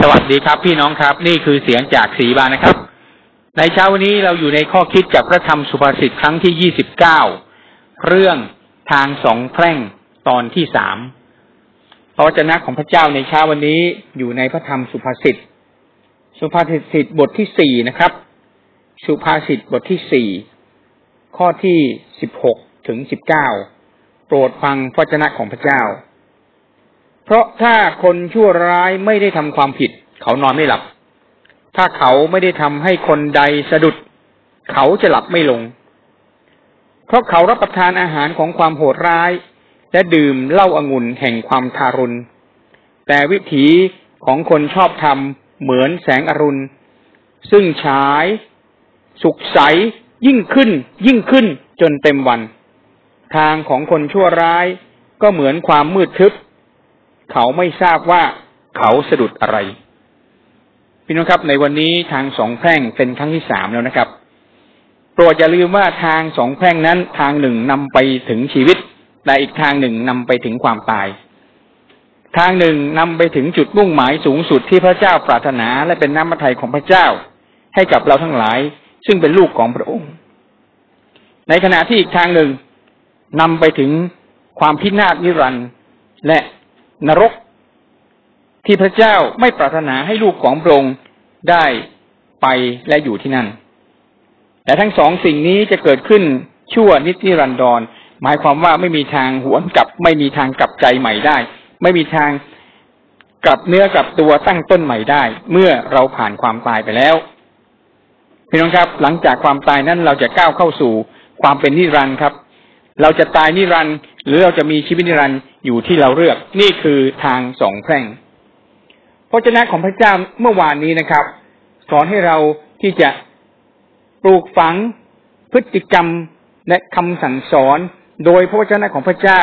สวัสดีครับพี่น้องครับ นี่คือเสียงจากสีบานนะครับ ในเช้าวันนี้เราอยู่ในข้อคิดจากพระธรรมสุภาษิตครั้งที่ยี่สิบเก้าเรื่องทางสองแพร่งตอนที่สามพระวจนะของพระเจ้าในเช้าวันนี้อยู่ในพระธรรมสุภาษิตสุภาษิตบทที่สี่นะครับ สุภาษิตบทที่สี่ข้อที่สิบหกถึงสิบเก้าโปรดฟังพระวจนะของพระเจ้า เพราะถ้าคนชั่วร้ายไม่ได้ทำความผิด เขานอนไม่หลับ ถ้าเขาไม่ได้ทำให้คนใดสะดุด เขาจะหลับไม่ลง เพราะเขารับประทานอาหารของความโหดร้าย และดื่มเหล้าอางุ่นแห่งความทารุณ แต่วิถีของคนชอบธรรมเหมือนแสงอรุณ ซึ่งฉาย สุขใสยิ่งขึ้น ยิ่งขึ้นจนเต็มวัน ทางของคนชั่วร้ายก็เหมือนความมืดทึบ เขาไม่ทราบว่าเขาสะดุดอะไร พี่น้องครับ ในวันนี้ทางสองแพร่งเป็นครั้งที่สามแล้วนะครับ โปรดอย่าลืมว่าทางสองแพร่งนั้นทางหนึ่งนำไปถึงชีวิต แต่อีกทางหนึ่งนำไปถึงความตาย ทางหนึ่งนำไปถึงจุดมุ่งหมายสูงสุดที่พระเจ้าปรารถนาและเป็นน้ำมัทยของพระเจ้า ให้กับเราทั้งหลาย ซึ่งเป็นลูกของพระองค์ ในขณะที่อีกทางหนึ่งนำไปถึงความพินาศนิรันดร์และ นรก ที่พระเจ้าไม่ปรารถนาให้ลูกของพระองค์ได้ไปและอยู่ที่นั่น แต่ทั้งสองสิ่งนี้จะเกิดขึ้นชั่วนิจรันดร หมายความว่าไม่มีทางหวนกลับ ไม่มีทางกลับใจใหม่ได้ ไม่มีทางกลับเนื้อกลับตัวตั้งต้นใหม่ได้ เมื่อเราผ่านความตายไปแล้วพี่น้องครับ หลังจากความตายนั้นเราจะก้าวเข้าสู่ความเป็นนิรันดร์ครับ เราจะตายนิรันดร์ หรือเราจะมีชีวิตนิรันดร์อยู่ที่เราเลือก นี่คือทางสองแพร่งพระวจนะของพระเจ้าเมื่อวานนี้นะครับ สอนให้เราที่จะปลูกฝังพฤติกรรมและคำสั่งสอน โดยพระวจนะของพระเจ้า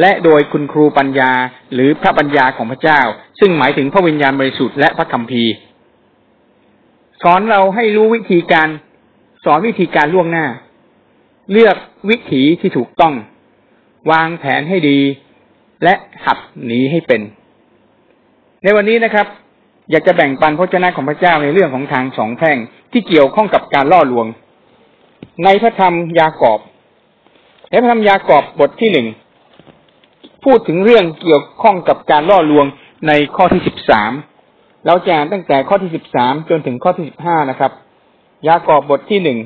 และโดยคุณครูปัญญาหรือพระปัญญาของพระเจ้า ซึ่งหมายถึงพระวิญญาณบริสุทธิ์และพระคัมภีร์สอนเราให้รู้วิธีการ สอนวิธีการล่วงหน้า เลือกวิถีที่ถูกต้อง วางแผนให้ดี และหัดหนีให้เป็น ในวันนี้นะครับ อยากจะแบ่งปันพระเจ้าของพระเจ้าในเรื่องของทางสองแพร่งที่เกี่ยวข้องกับการล่อลวง ในพระธรรมยากอบในพระธรรมยากอบบทที่หนึ่งพูดถึงเรื่องเกี่ยวข้องกับการล่อลวงในข้อที่สิบสามเราจะอ่านตั้งแต่ข้อที่สิบสามจนถึงข้อที่สิบห้านะครับ ยากอบบทที่หนึ่ง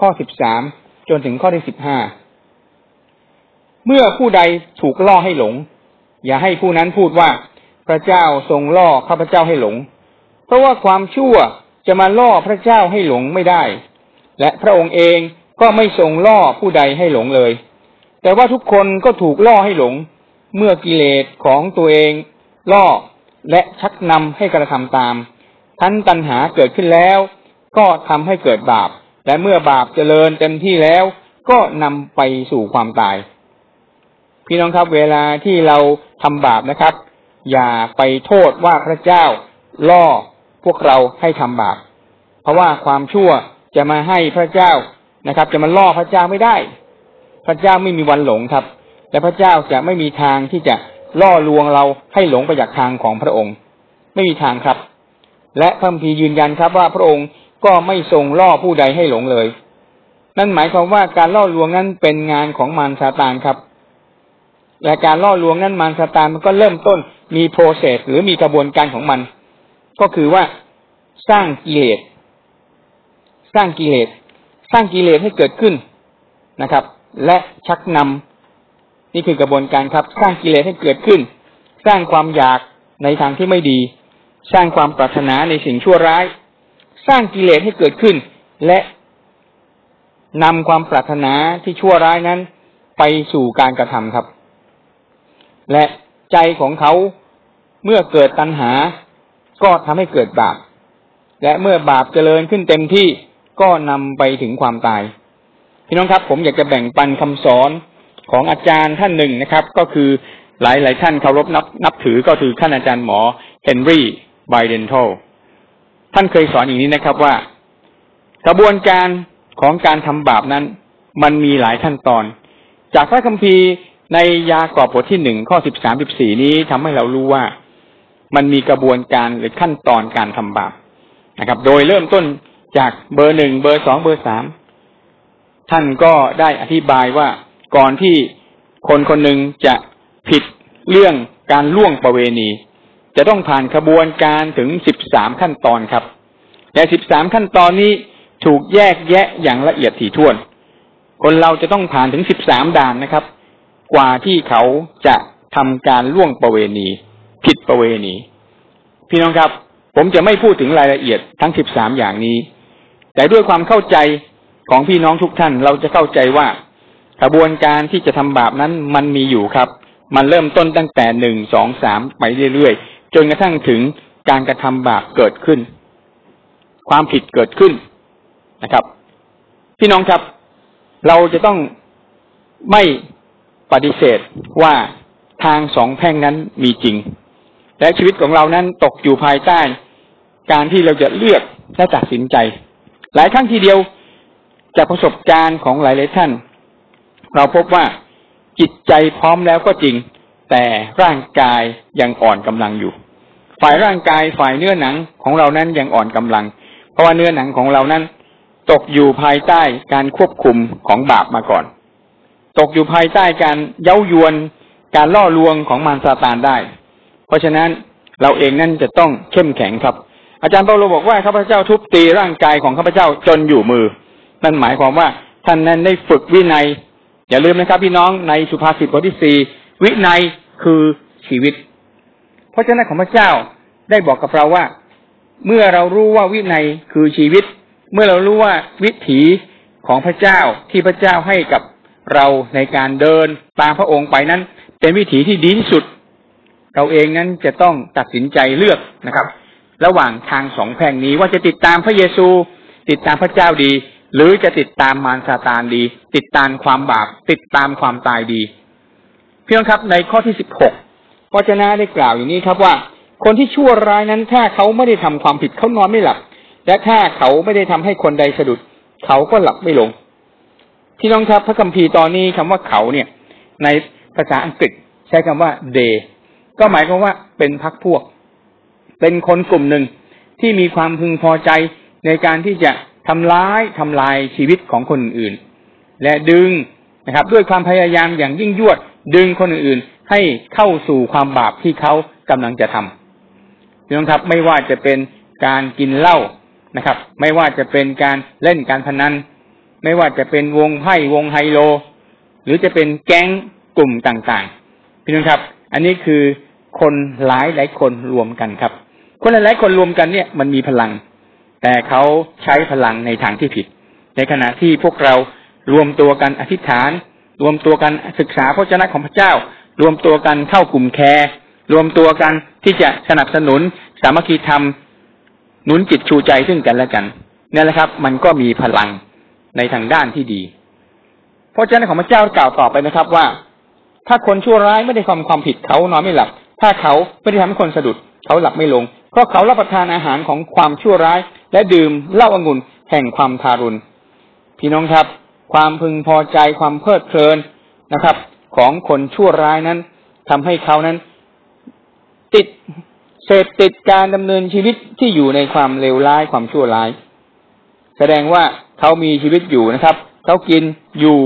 ข้อสิบสามจนถึงข้อที่สิบห้า เมื่อผู้ใดถูกล่อให้หลง อย่าให้ผู้นั้นพูดว่า พระเจ้าทรงล่อข้าพเจ้าให้หลง เพราะว่าความชั่วจะมาล่อพระเจ้าให้หลงไม่ได้ และพระองค์เองก็ไม่ทรงล่อผู้ใดให้หลงเลย แต่ว่าทุกคนก็ถูกล่อให้หลง เมื่อกิเลสของตัวเอง ล่อและชักนำให้กระทำตาม ทันตัณหาเกิดขึ้นแล้ว ก็ทำให้เกิดบาป และเมื่อบาปเจริญเต็มที่แล้ว ก็นำไปสู่ความตาย พี่น้องครับเวลาที่เราทำบาปนะครับ อย่าไปโทษว่าพระเจ้าล่อพวกเราให้ทำบาป เพราะว่าความชั่วจะมาให้พระเจ้านะครับ จะมาล่อพระเจ้าไม่ได้ พระเจ้าไม่มีวันหลงครับ และพระเจ้าจะไม่มีทางที่จะล่อลวงเราให้หลงไปจากทางของพระองค์ ไม่มีทางครับ และพระพียืนยันครับว่าพระองค์ก็ไม่ทรงล่อผู้ใดให้หลงเลย นั่นหมายความว่าการล่อลวงนั้นเป็นงานของมารซาตานครับ และการล่อลวงนั้นมารซาตานมันก็เริ่มต้นมีโปรเซสหรือมีกระบวนการของมัน ก็คือว่าสร้างกิเลส สร้างกิเลส สร้างกิเลสให้เกิดขึ้นนะครับ และชักนำนี่คือกระบวนการครับ สร้างกิเลสให้เกิดขึ้น สร้างความอยากในทางที่ไม่ดี สร้างความปรารถนาในสิ่งชั่วร้าย สร้างกิเลสให้เกิดขึ้น และนำความปรารถนาที่ชั่วร้ายนั้น ไปสู่การกระทำครับ และใจของเขาเมื่อเกิดตัณหา ก็ทำให้เกิดบาป และเมื่อบาปเจริญขึ้นเต็มที่ก็นำไปถึงความตาย พี่น้องครับ ผมอยากจะแบ่งปันคำสอนของอาจารย์ท่านหนึ่งนะครับ ก็คือหลายหลายท่านเคารพนับนับถือก็คือท่านอาจารย์หมอเฮนรี่ไบเดนโทท่านเคยสอนอย่างนี้นะครับว่า กระบวนการของการทำบาปนั้น มันมีหลายขั้นตอน จากพระคัมภีร์ ในยากอบบทที่หนึ่งข้อสิบสามสิบสี่นี้ทำให้เรารู้ว่ามันมีกระบวนการหรือขั้นตอนการทำบาปนะครับ โดยเริ่มต้นจากเบอร์หนึ่งเบอร์สองเบอร์สามท่านก็ได้อธิบายว่าก่อนที่คนคนหนึ่งจะผิดเรื่องการล่วงประเวณี จะต้องผ่านขบวนการถึงสิบสามขั้นตอนครับแต่สิบสามขั้นตอนนี้ถูกแยกแยะอย่างละเอียดถี่ถ้วน คนเราจะต้องผ่านถึงสิบสามด่านนะครับ กว่าที่เขาจะทำการล่วงประเวณี ผิดประเวณี พี่น้องครับ ผมจะไม่พูดถึงรายละเอียดทั้งสิบสามอย่างนี้ แต่ด้วยความเข้าใจของพี่น้องทุกท่านเราจะเข้าใจว่ากระบวนการที่จะทำบาปนั้นมันมีอยู่ครับ มันเริ่มต้นตั้งแต่หนึ่งสองสามไปเรื่อยๆจนกระทั่งถึงการกระทำบาปเกิดขึ้น ความผิดเกิดขึ้นนะครับ พี่น้องครับ เราจะต้องไม่ ปฏิเสธว่าทางสองแพ่งนั้นมีจริง และชีวิตของเรานั้นตกอยู่ภายใต้ การที่เราจะเลือกและตัดสินใจ หลายครั้งทีเดียวจากประสบการณ์ของหลายหลายท่าน เราพบว่าจิตใจพร้อมแล้วก็จริง แต่ร่างกายยังอ่อนกำลังอยู่ ฝ่ายร่างกายฝ่ายเนื้อหนังของเรานั้นยังอ่อนกำลัง เพราะว่าเนื้อหนังของเรานั้น ตกอยู่ภายใต้การควบคุมของบาปมาก่อน ตกอยู่ภายใต้การเย้ายวนการล่อลวงของมารซาตานได้ เพราะฉะนั้นเราเองนั่นจะต้องเข้มแข็งครับ อาจารย์เปาโลบอกว่าข้าพเจ้าทุบตีร่างกายของข้าพเจ้าจนอยู่มือ นั่นหมายความว่าท่านนั้นได้ฝึกวินัย อย่าลืมนะครับ พี่น้องในสุภาษิตบทที่สี่วินัยคือชีวิต เพราะฉะนั้นของพระเจ้าได้บอกกับเราว่า เมื่อเรารู้ว่าวินัยคือชีวิต เมื่อเรารู้ว่าวิถีของพระเจ้าที่พระเจ้าให้กับ เราในการเดินตามพระองค์ไปนั้น เป็นวิถีที่ดีที่สุด เราเองนั้นจะต้องตัดสินใจเลือกนะครับ ระหว่างทางสองแพร่งนี้ว่าจะติดตามพระเยซู ติดตามพระเจ้าดี หรือจะติดตามมารซาตานดี ติดตามความบาปติดตามความตายดี เพียงครับในข้อที่สิบหกพระเจ้าได้กล่าวอย่างนี้ครับว่า คนที่ชั่วร้ายนั้นถ้าเขาไม่ได้ทำความผิดเขานอนไม่หลับ และถ้าเขาไม่ได้ทำให้คนใดสะดุด เขาก็หลับไม่ลง พี่น้องครับพระคัมภีร์ตอนนี้คำว่าเขาเนี่ย ในภาษาอังกฤษใช้คำว่า they ก็หมายความว่าเป็นพักพวก เป็นคนกลุ่มหนึ่งที่มีความพึงพอใจในการที่จะทำร้ายทำลายชีวิตของคนอื่น และดึงนะครับ ด้วยความพยายามอย่างยิ่งยวด ดึงคนอื่นให้เข้าสู่ความบาปที่เขากำลังจะทำน้องครับไม่ว่าจะเป็นการกินเหล้านะครับ ไม่ว่าจะเป็นการเล่นการพนัน ไม่ว่าจะเป็นวงไพ่วงไฮโล หรือจะเป็นแก๊งกลุ่มต่างๆ พี่น้องครับ อันนี้คือคนหลายหลายคนรวมกันครับ คนหลายหลายคนรวมกันเนี่ยมันมีพลัง แต่เขาใช้พลังในทางที่ผิด ในขณะที่พวกเรารวมตัวกันอธิษฐาน รวมตัวกันศึกษาพระเจ้าของพระเจ้า รวมตัวกันเข้ากลุ่มแคร์รวมตัวกันที่จะสนับสนุนสามัคคีธรรมหนุนจิตชูใจซึ่งกันและกันนี่แหละครับ มันก็มีพลัง ในทางด้านที่ดี เพราะเจ้าของพระเจ้ากล่าวต่อไปนะครับว่า ถ้าคนชั่วร้ายไม่ได้ทำความผิดเขานอนไม่หลับ ถ้าเขาไม่ได้ทำให้คนสะดุดเขาหลับไม่ลง เพราะเขารับประทานอาหารของความชั่วร้าย และดื่มเหล้าองุ่นแห่งความทารุณ พี่น้องครับ ความพึงพอใจความเพลิดเพลินนะครับ ของคนชั่วร้ายนั้นทำให้เขานั้น ติดเสพติดการดำเนินชีวิตที่อยู่ในความเลวร้ายความชั่วร้าย แสดงว่า เขามีชีวิตอยู่นะครับ เขากินอยู่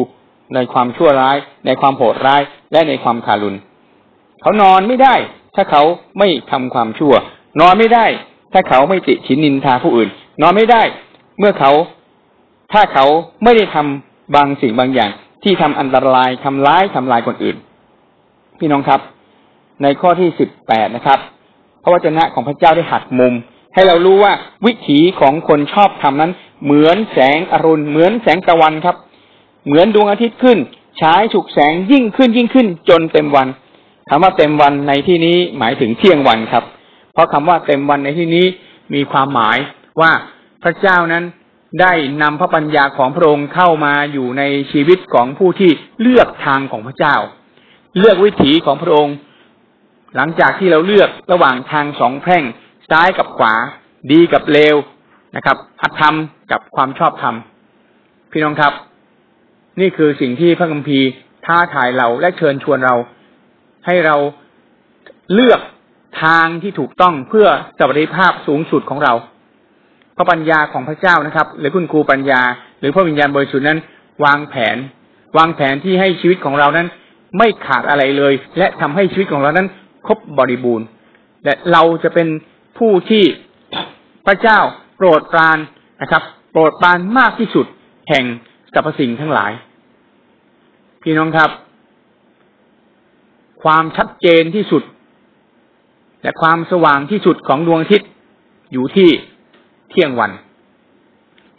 ในความชั่วร้าย ในความโหดร้าย และในความทารุณ เขานอนไม่ได้ ถ้าเขาไม่ทำความชั่ว นอนไม่ได้ ถ้าเขาไม่ติชินนินทาผู้อื่น นอนไม่ได้ เมื่อเขาถ้าเขาไม่ได้ทำบางสิ่งบางอย่าง ที่ทำอันตรายทำร้ายทำลายคนอื่น พี่น้องครับ ในข้อที่สิบแปดนะครับ พระวจนะของพระเจ้าได้หักมุม ให้เรารู้ว่าวิถีของคนชอบทำนั้น เหมือนแสงอรุณเหมือนแสงตะวันครับ เหมือนดวงอาทิตย์ขึ้นฉายฉุกแสงยิ่งขึ้นยิ่งขึ้นจนเต็มวันคำว่าเต็มวันในที่นี้หมายถึงเที่ยงวันครับ เพราะคำว่าเต็มวันในที่นี้มีความหมายว่าพระเจ้านั้นได้นำพระปัญญาของพระองค์เข้ามาอยู่ในชีวิตของผู้ที่เลือกทางของพระเจ้า เลือกวิถีของพระองค์ หลังจากที่เราเลือกระหว่างทางสองแพร่ง ซ้ายกับขวา ดีกับเลวนะครับอธรรมกับความชอบธรรม พี่น้องครับ นี่คือสิ่งที่พระคัมภีร์ท้าทายเราและเชิญชวนเรา ให้เราเลือกทางที่ถูกต้องเพื่อสวัสดิภาพสูงสุดของเราพระปัญญาของพระเจ้านะครับ หรือคุณครูปัญญา หรือพระวิญญาณบริสุทธิ์นั้น วางแผน วางแผนที่ให้ชีวิตของเรานั้น ไม่ขาดอะไรเลย และทำให้ชีวิตของเรานั้น ครบบริบูรณ์และเราจะเป็น ผู้ที่พระเจ้าโปรดปรานนะครับ โปรดปรานมากที่สุดแห่งสรรพสิ่งทั้งหลาย พี่น้องครับ ความชัดเจนที่สุด และความสว่างที่สุดของดวงอาทิตย์อยู่ที่เที่ยงวัน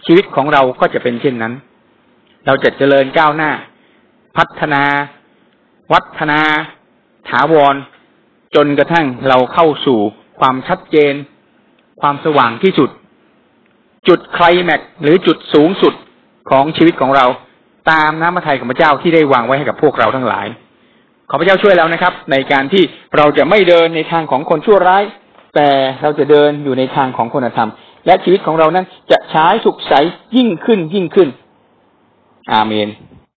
ชีวิตของเราก็จะเป็นเช่นนั้น เราจะเจริญก้าวหน้า พัฒนา วัฒนา ถาวร จนกระทั่งเราเข้าสู่ ความชัดเจน ความสว่างที่สุด จุดไคลแม็กหรือจุดสูงสุดของชีวิตของเรา ตามน้ำพระทัยของพระเจ้าที่ได้วางไว้ให้กับพวกเราทั้งหลาย ขอพระเจ้าช่วยแล้วนะครับ ในการที่เราจะไม่เดินในทางของคนชั่วร้าย แต่เราจะเดินอยู่ในทางของคุณธรรม และชีวิตของเรานั้นจะใช้สุขใสยิ่งขึ้นยิ่งขึ้น อาเมน